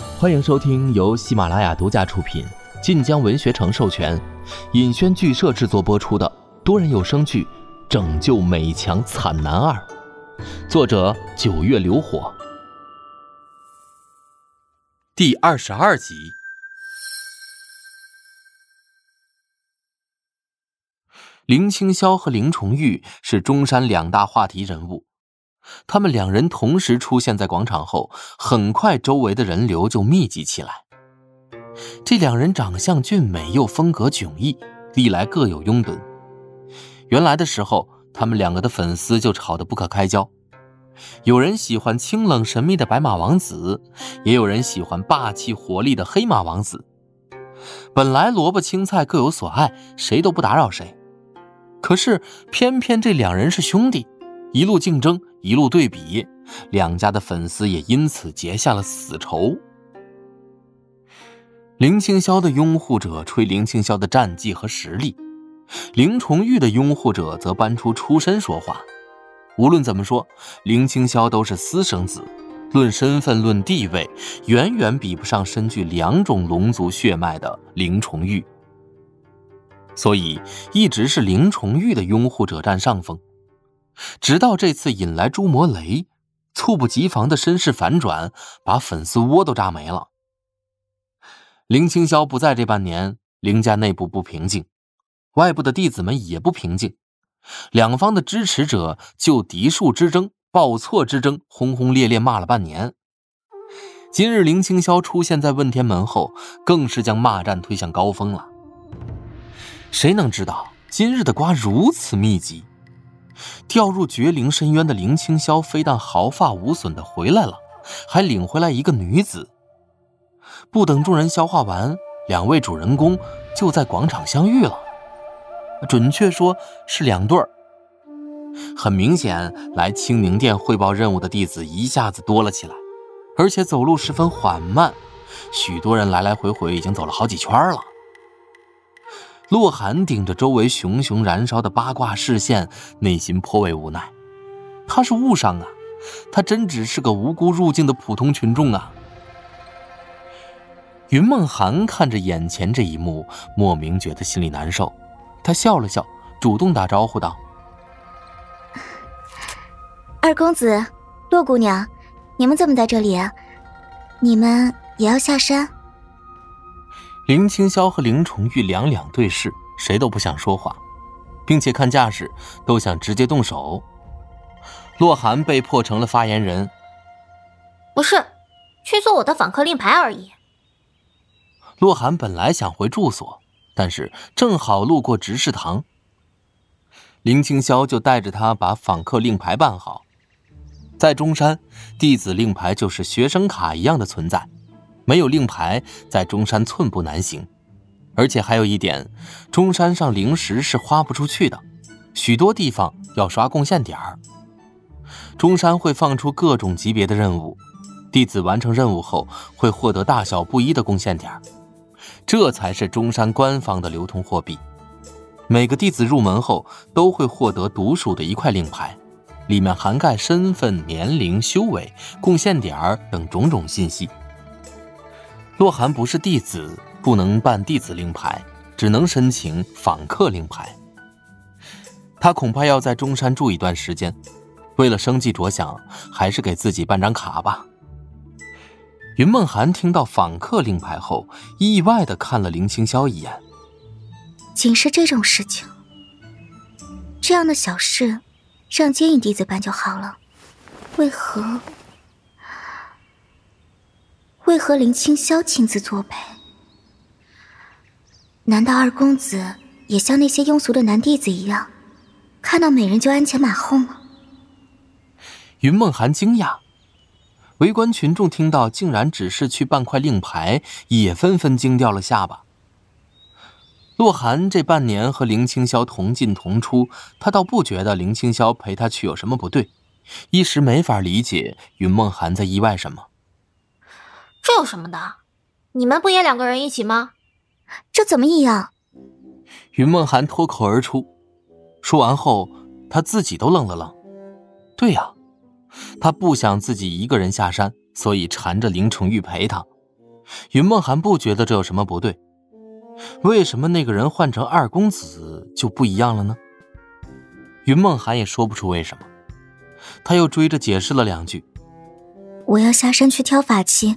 欢迎收听由喜马拉雅独家出品、晋江文学城授权、尹轩剧社制作播出的多人有声剧《拯救美强惨男二》，作者九月流火，第二十二集。林青霄和林重玉是中山两大话题人物。他们两人同时出现在广场后，很快周围的人流就密集起来。这两人长相俊美又风格迥异，历来各有拥趸。原来的时候，他们两个的粉丝就吵得不可开交。有人喜欢清冷神秘的白马王子，也有人喜欢霸气活力的黑马王子。本来萝卜青菜各有所爱，谁都不打扰谁。可是偏偏这两人是兄弟，一路竞争。一路对比，两家的粉丝也因此结下了死仇。林青霄的拥护者吹林青霄的战绩和实力，林重玉的拥护者则搬出出身说话。无论怎么说，林青霄都是私生子，论身份论地位，远远比不上身具两种龙族血脉的林重玉。所以，一直是林重玉的拥护者占上风。直到这次引来朱魔雷，猝不及防的身世反转，把粉丝窝都炸没了。林青霄不在这半年，林家内部不平静，外部的弟子们也不平静，两方的支持者就嫡庶之争、报错之争，轰轰烈烈骂了半年。今日林青霄出现在问天门后，更是将骂战推向高峰了。谁能知道今日的瓜如此密集？掉入绝灵深渊的林青霄，非但毫发无损的回来了，还领回来一个女子。不等众人消化完，两位主人公就在广场相遇了。准确说是两对儿。很明显，来清宁殿汇报任务的弟子一下子多了起来，而且走路十分缓慢。许多人来来回回已经走了好几圈了。洛寒顶着周围熊熊燃烧的八卦视线，内心颇为无奈。他是误伤啊，他真只是个无辜入境的普通群众啊。云梦寒看着眼前这一幕，莫名觉得心里难受。他笑了笑，主动打招呼道：“二公子，洛姑娘，你们怎么在这里啊？你们也要下山？”林青霄和林重玉两两对视，谁都不想说话，并且看架势都想直接动手。洛寒被迫成了发言人：“不是，去做我的访客令牌而已。”洛寒本来想回住所，但是正好路过执事堂，林青霄就带着他把访客令牌办好。在中山，弟子令牌就是学生卡一样的存在。没有令牌，在中山寸步难行。而且还有一点，中山上灵石是花不出去的，许多地方要刷贡献点儿。中山会放出各种级别的任务，弟子完成任务后会获得大小不一的贡献点儿，这才是中山官方的流通货币。每个弟子入门后都会获得独属的一块令牌，里面涵盖身份、年龄、修为、贡献点儿等种种信息。洛寒不是弟子，不能办弟子令牌，只能申请访客令牌。他恐怕要在中山住一段时间，为了生计着想，还是给自己办张卡吧。云梦寒听到访客令牌后，意外的看了林青霄一眼。仅是这种事情，这样的小事，让接引弟子办就好了，为何？为何林青霄亲自作陪？难道二公子也像那些庸俗的男弟子一样，看到美人就鞍前马后吗？云梦寒惊讶，围观群众听到竟然只是去办块令牌，也纷纷惊掉了下巴。洛寒这半年和林青霄同进同出，他倒不觉得林青霄陪他去有什么不对，一时没法理解云梦寒在意外什么。这有什么的？你们不也两个人一起吗？这怎么一样？云梦涵脱口而出，说完后，他自己都愣了愣。对呀，他不想自己一个人下山，所以缠着林崇玉陪他，云梦涵不觉得这有什么不对，为什么那个人换成二公子就不一样了呢？云梦涵也说不出为什么，他又追着解释了两句：“我要下山去挑法器，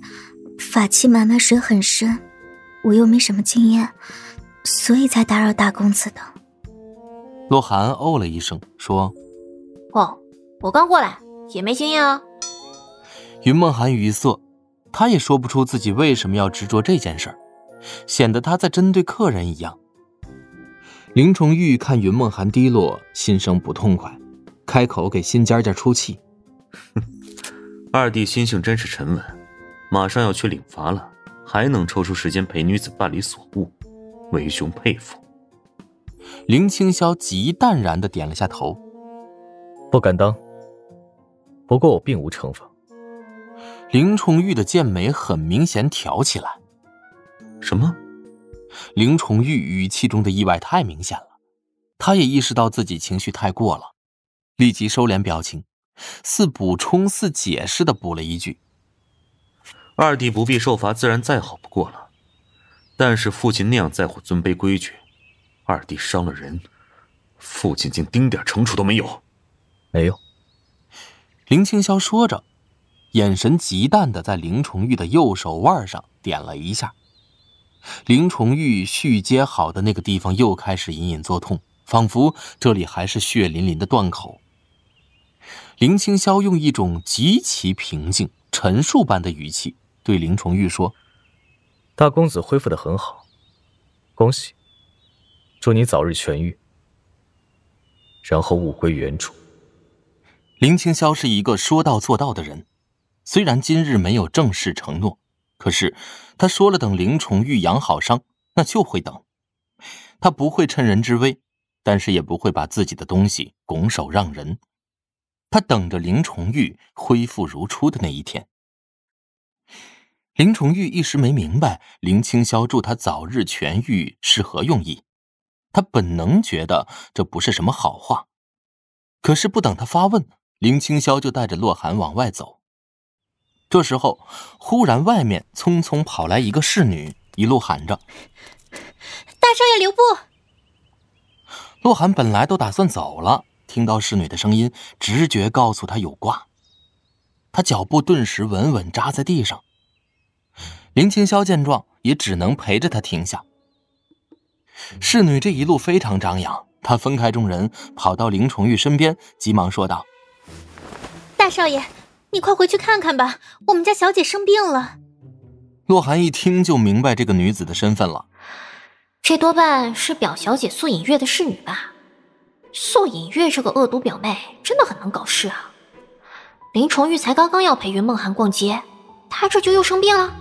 法器买卖水很深，我又没什么经验，所以才打扰大公子的。”洛寒哦了一声，说：“哦，我刚过来，也没经验啊。”云梦涵语塞。他也说不出自己为什么要执着这件事儿，显得他在针对客人一样。林崇玉看云梦涵低落，心生不痛快，开口给新尖尖出气：“哼，二弟心性真是沉稳，马上要去领罚了，还能抽出时间陪女子办理所务，为兄佩服。”林青霄极淡然的点了下头：“不敢当，不过我并无惩罚。”林崇玉的剑眉很明显挑起来。什么？林崇玉语气中的意外太明显了，他也意识到自己情绪太过了，立即收敛表情，似补充似解释的补了一句：“二弟不必受罚，自然再好不过了。但是父亲那样在乎尊卑规矩，二弟伤了人，父亲竟丁点惩处都没有。”没有。林青霄说着。眼神极淡的在林崇玉的右手腕上点了一下，林崇玉续接好的那个地方又开始隐隐作痛，仿佛这里还是血淋淋的断口。林青霄用一种极其平静、陈述般的语气对林崇玉说：“大公子恢复的很好，恭喜，祝你早日痊愈，然后物归原主。”林青霄是一个说到做到的人。虽然今日没有正式承诺，可是他说了，等林崇玉养好伤，那就会等。他不会趁人之危，但是也不会把自己的东西拱手让人。他等着林崇玉恢复如初的那一天。林崇玉一时没明白林青霄祝他早日痊愈是何用意，他本能觉得这不是什么好话。可是不等他发问，林青霄就带着洛寒往外走。这时候，忽然外面匆匆跑来一个侍女，一路喊着：“大少爷留步！”洛寒本来都打算走了，听到侍女的声音，直觉告诉他有挂。他脚步顿时稳稳扎在地上。林青霄见状，也只能陪着他停下。侍女这一路非常张扬，她分开众人，跑到林崇玉身边，急忙说道：“大少爷。”你快回去看看吧，我们家小姐生病了。洛寒一听就明白这个女子的身份了，这多半是表小姐素隐月的侍女吧？素隐月这个恶毒表妹真的很能搞事啊！林崇玉才刚刚要陪云梦涵逛街，她这就又生病了。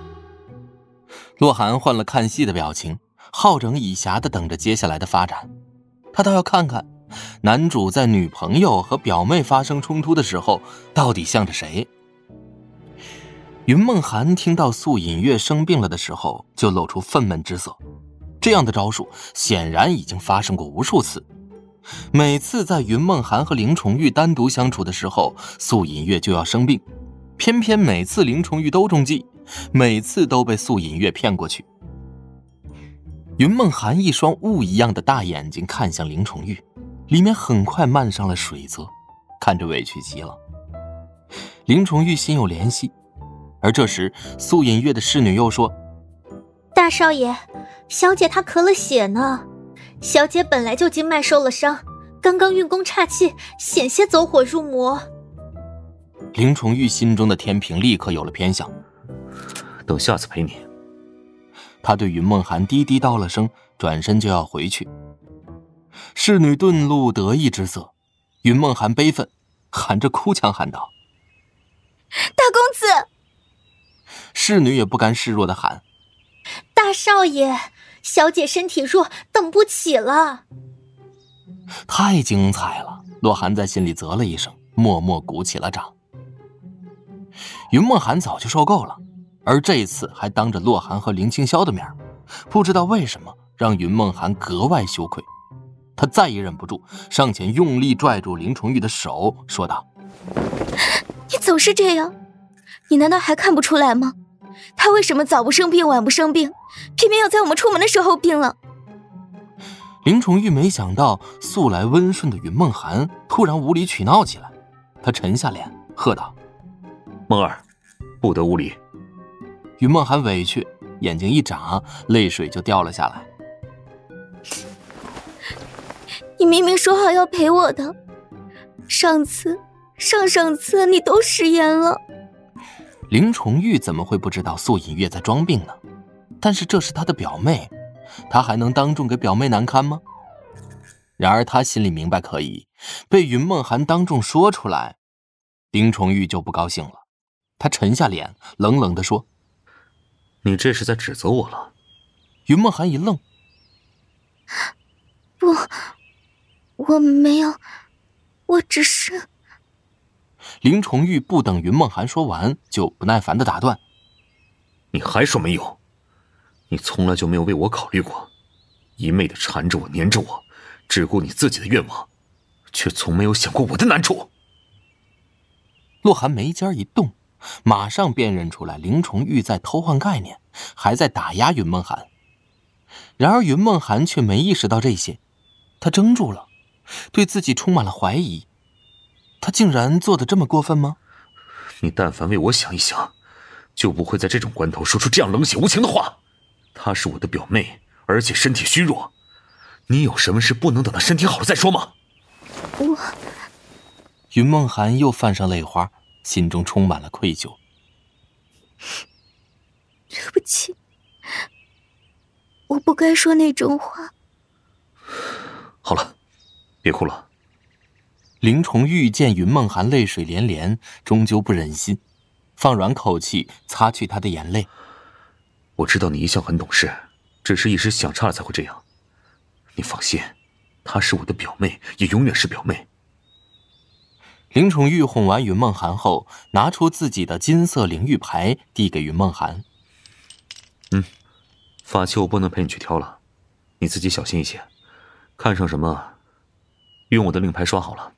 洛寒换了看戏的表情，好整以暇的等着接下来的发展，他倒要看看。男主在女朋友和表妹发生冲突的时候，到底向着谁？云梦涵听到素隐月生病了的时候，就露出愤懑之色。这样的招数显然已经发生过无数次。每次在云梦涵和林崇玉单独相处的时候，素隐月就要生病，偏偏每次林崇玉都中计，每次都被素隐月骗过去。云梦涵一双雾一样的大眼睛看向林崇玉。里面很快漫上了水泽，看着委屈极了。林崇玉心有怜惜，而这时素隐月的侍女又说：“大少爷，小姐她咳了血呢。小姐本来就经脉受了伤，刚刚运功岔气，险些走火入魔。”林崇玉心中的天平立刻有了偏向，等下次陪你。他对云梦涵低低道了声，转身就要回去。侍女顿露得意之色，云梦涵悲愤，含着哭腔喊道：“大公子！”侍女也不甘示弱的喊：“大少爷，小姐身体弱，等不起了。”太精彩了！洛寒在心里啧了一声，默默鼓起了掌。云梦涵早就受够了，而这次还当着洛寒和林清霄的面，不知道为什么让云梦涵格外羞愧。他再也忍不住，上前用力拽住林崇玉的手，说道：“你总是这样，你难道还看不出来吗？他为什么早不生病晚不生病，偏偏要在我们出门的时候病了？林崇玉没想到素来温顺的云梦涵突然无理取闹起来，他沉下脸喝道：“梦儿，不得无礼！”云梦涵委屈，眼睛一眨，泪水就掉了下来。你明明说好要陪我的，上次、上上次你都食言了。林崇玉怎么会不知道素隐月在装病呢？但是这是他的表妹，他还能当众给表妹难堪吗？然而他心里明白，可以被云梦涵当众说出来，林崇玉就不高兴了。他沉下脸，冷冷地说：“你这是在指责我了？”云梦涵一愣：“不，我没有，我只是……”林崇玉不等云梦涵说完，就不耐烦的打断：“你还说没有？你从来就没有为我考虑过，一昧的缠着我、粘着我，只顾你自己的愿望，却从没有想过我的难处。”洛寒眉尖一动，马上辨认出来林崇玉在偷换概念，还在打压云梦涵。然而云梦涵却没意识到这些，他怔住了，对自己充满了怀疑。他竟然做的这么过分吗？你但凡为我想一想，就不会在这种关头说出这样冷血无情的话。她是我的表妹，而且身体虚弱，你有什么事不能等她身体好了再说吗？我……云梦涵又泛上泪花，心中充满了愧疚。对不起，我不该说那种话。好了，别哭了。林崇玉见云梦涵泪水连连，终究不忍心，放软口气擦去她的眼泪。我知道你一向很懂事，只是一时想差了才会这样。你放心，她是我的表妹，也永远是表妹。林崇玉哄完云梦涵后，拿出自己的金色灵玉牌，递给云梦涵。嗯，法器我不能陪你去挑了，你自己小心一些，看上什么，用我的令牌刷好了。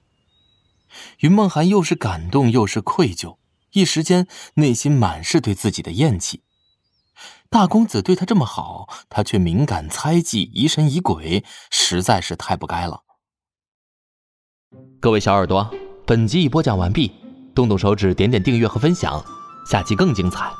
云梦涵又是感动又是愧疚，一时间内心满是对自己的厌弃。大公子对他这么好，他却敏感猜忌、疑神疑鬼，实在是太不该了。各位小耳朵，本集已播讲完毕，动动手指点点订阅和分享，下集更精彩。